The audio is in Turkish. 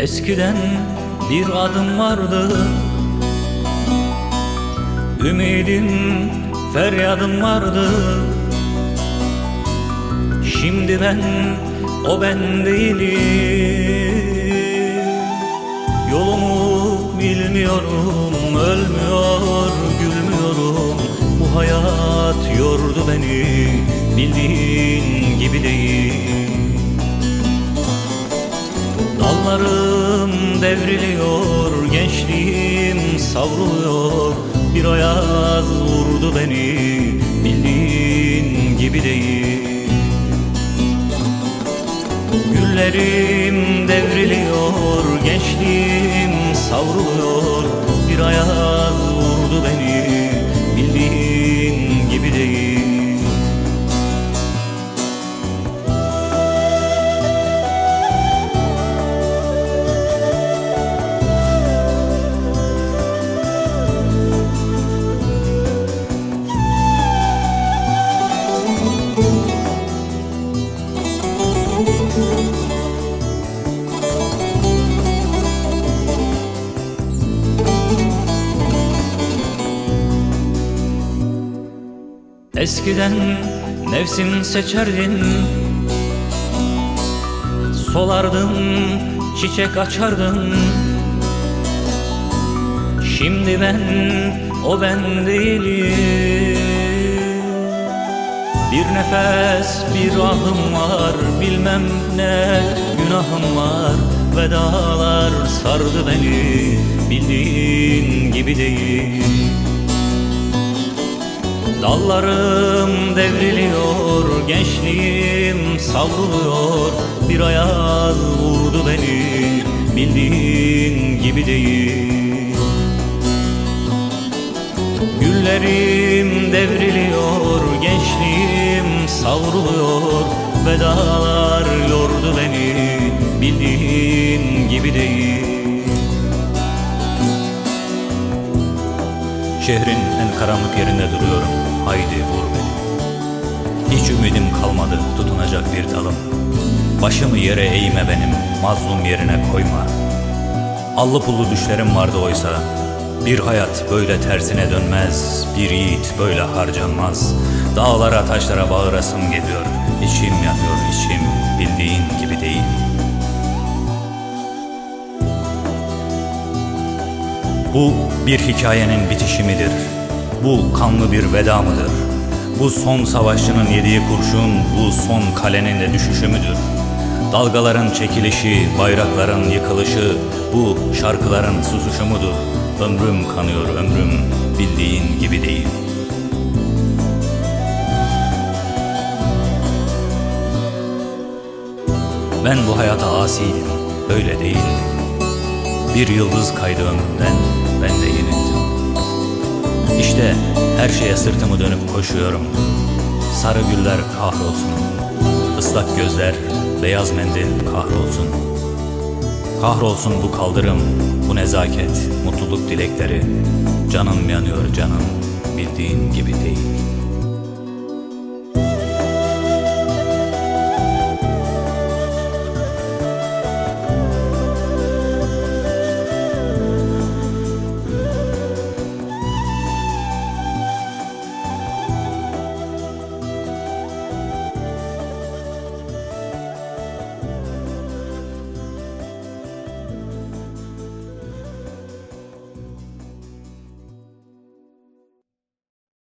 Eskiden bir adım vardı. Ümidim, feryadım vardı. Şimdi ben, o ben değilim. Yolumu bilmiyorum, ölmüyor, gülmüyorum. Bu hayat yordu beni, bildiğin Dallarım devriliyor, gençliğim savruluyor. Bir ayaz vurdu beni, bildiğin gibi değil. Güllerim devriliyor, gençliğim savruluyor. Bir ayaz vurdu beni, Eskiden nefsim seçerdin Solardın, çiçek açardın. Şimdi ben, o ben değilim. Bir nefes, bir ahım var Bilmem ne günahım var. Vedalar sardı beni Bildiğin gibi değil Dallarım devriliyor, gençliğim savruluyor. Bir ayaz vurdu beni, bildiğin gibi değil. Güllerim devriliyor, gençliğim savruluyor. Vedalar yordu beni, bildiğin gibi değil. Şehrin en karanlık yerinde duruyorum. Haydi vur beni. Hiç ümidim kalmadı tutunacak bir dalım. Başımı yere eğme benim, mazlum yerine koyma. Allı pullu düşlerim vardı oysa. Bir hayat böyle tersine dönmez, bir yiğit böyle harcanmaz. Dağlara taşlara bağırasım geliyor. İçim yanıyor içim, bildiğin gibi değil. Bu bir hikayenin bitişi midir? Bu kanlı bir veda mıdır? Bu son savaşçının yediği kurşun, bu son kalenin de düşüşü müdür? Dalgaların çekilişi, bayrakların yıkılışı, bu şarkıların susuşu mudur? Ömrüm kanıyor ömrüm, bildiğin gibi değil. Ben bu hayata asiydim, öyle değildim. Bir yıldız kaydı ömrümden, ben de. İşte her şeye sırtımı dönüp koşuyorum. Sarı güller kahrolsun, ıslak gözler, beyaz mendil kahrolsun. Kahrolsun bu kaldırım, bu nezaket, mutluluk dilekleri. Canım yanıyor canım, bildiğin gibi değil.''